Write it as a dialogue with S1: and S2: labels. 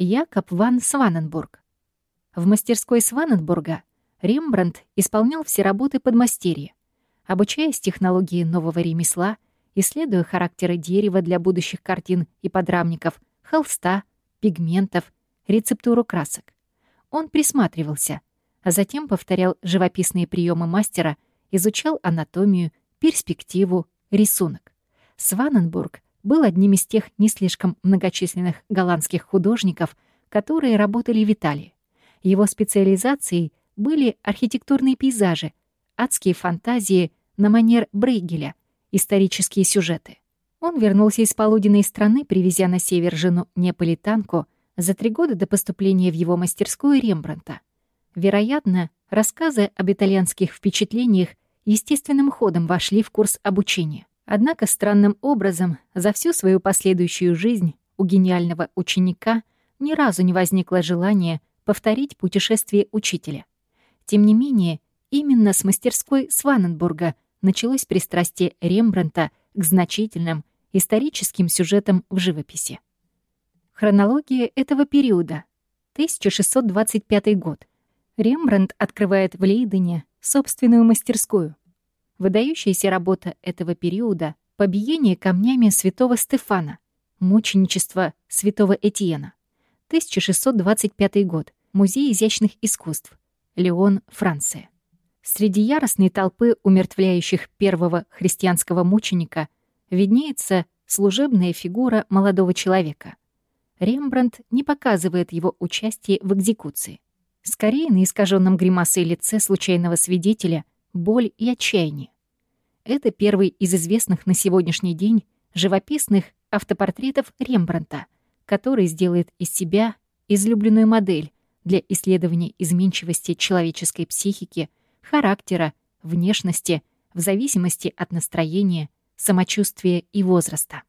S1: Якоб ван Сваненбург. В мастерской Сваненбурга Рембрандт исполнял все работы подмастерья, обучаясь технологии нового ремесла, исследуя характеры дерева для будущих картин и подрамников, холста, пигментов, рецептуру красок. Он присматривался, а затем повторял живописные приемы мастера, изучал анатомию, перспективу, рисунок. Сваненбург был одним из тех не слишком многочисленных голландских художников, которые работали в Италии. Его специализацией были архитектурные пейзажи, адские фантазии на манер Брейгеля, исторические сюжеты. Он вернулся из полуденной страны, привезя на север жену Неаполитанку за три года до поступления в его мастерскую Рембранта. Вероятно, рассказы об итальянских впечатлениях естественным ходом вошли в курс обучения. Однако странным образом за всю свою последующую жизнь у гениального ученика ни разу не возникло желания повторить путешествие учителя. Тем не менее, именно с мастерской Сваненбурга началось пристрастие Рембрандта к значительным историческим сюжетам в живописи. Хронология этого периода. 1625 год. Рембрандт открывает в Лейдене собственную мастерскую. Выдающаяся работа этого периода — побиение камнями святого Стефана, мученичество святого Этьена. 1625 год. Музей изящных искусств. Леон, Франция. Среди яростной толпы умертвляющих первого христианского мученика виднеется служебная фигура молодого человека. Рембрандт не показывает его участие в экзекуции. Скорее на искаженном гримасой лице случайного свидетеля боль и отчаяние. Это первый из известных на сегодняшний день живописных автопортретов Рембрандта, который сделает из себя излюбленную модель для исследования изменчивости человеческой психики, характера, внешности в зависимости от настроения, самочувствия и возраста.